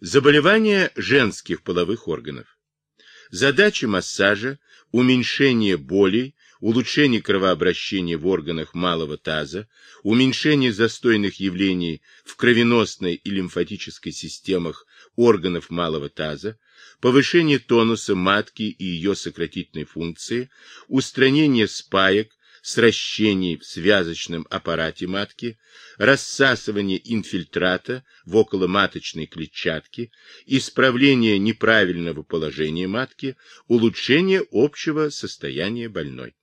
Заболевания женских половых органов. Задача массажа – уменьшение болей, улучшение кровообращения в органах малого таза, уменьшение застойных явлений в кровеносной и лимфатической системах органов малого таза, повышение тонуса матки и ее сократительной функции, устранение спаек, сращений в связочном аппарате матки, рассасывание инфильтрата в околоматочной клетчатке, исправление неправильного положения матки, улучшение общего состояния больной.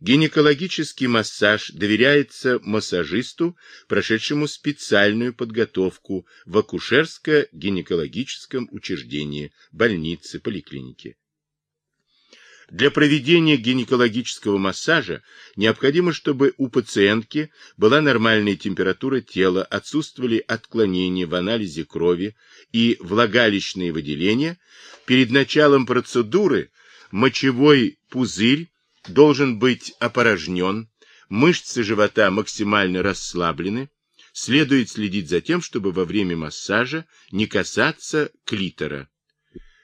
Гинекологический массаж доверяется массажисту, прошедшему специальную подготовку в акушерско-гинекологическом учреждении, больнице, поликлинике. Для проведения гинекологического массажа необходимо, чтобы у пациентки была нормальная температура тела, отсутствовали отклонения в анализе крови и влагалищные выделения. Перед началом процедуры мочевой пузырь должен быть опорожнен, мышцы живота максимально расслаблены. Следует следить за тем, чтобы во время массажа не касаться клитора.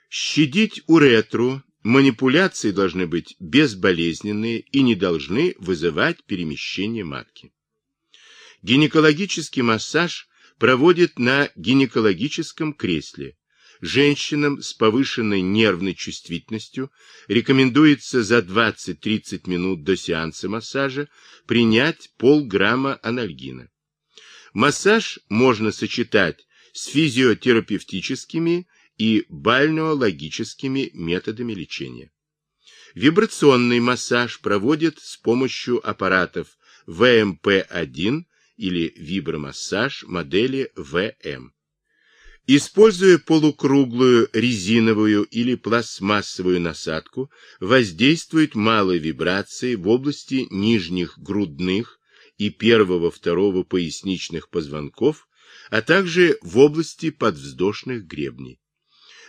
Щадить уретру Манипуляции должны быть безболезненные и не должны вызывать перемещение матки. Гинекологический массаж проводит на гинекологическом кресле. Женщинам с повышенной нервной чувствительностью рекомендуется за 20-30 минут до сеанса массажа принять полграмма анальгина. Массаж можно сочетать с физиотерапевтическими и бальнеологическими методами лечения. Вибрационный массаж проводят с помощью аппаратов ВМП-1 или вибромассаж модели ВМ. Используя полукруглую резиновую или пластмассовую насадку, воздействует малой вибрацией в области нижних грудных и первого-второго поясничных позвонков, а также в области подвздошных гребней.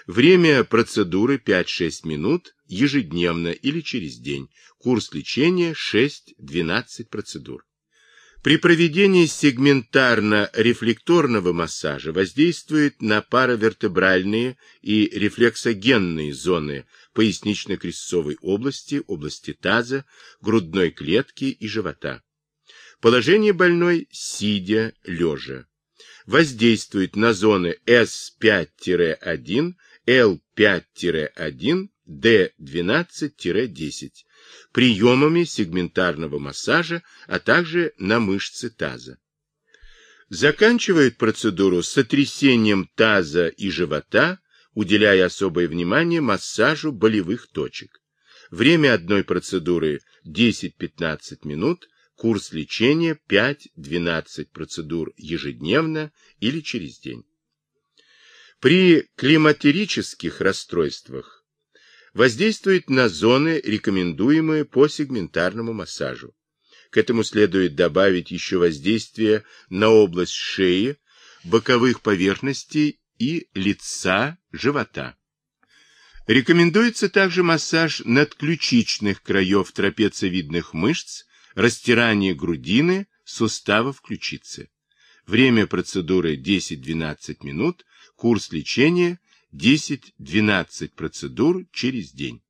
Время процедуры 5-6 минут ежедневно или через день. Курс лечения 6-12 процедур. При проведении сегментарно-рефлекторного массажа воздействует на паравертебральные и рефлексогенные зоны пояснично-крестцовой области, области таза, грудной клетки и живота. Положение больной сидя, лежа. Воздействует на зоны S5-1, L5-1, D12-10 приемами сегментарного массажа, а также на мышцы таза. Заканчивает процедуру сотрясением таза и живота, уделяя особое внимание массажу болевых точек. Время одной процедуры 10-15 минут, курс лечения 5-12 процедур ежедневно или через день. При климатерических расстройствах воздействует на зоны, рекомендуемые по сегментарному массажу. К этому следует добавить еще воздействие на область шеи, боковых поверхностей и лица, живота. Рекомендуется также массаж надключичных краев трапециевидных мышц, растирание грудины, суставов ключицы. Время процедуры 10-12 минут, Курс лечения 10-12 процедур через день.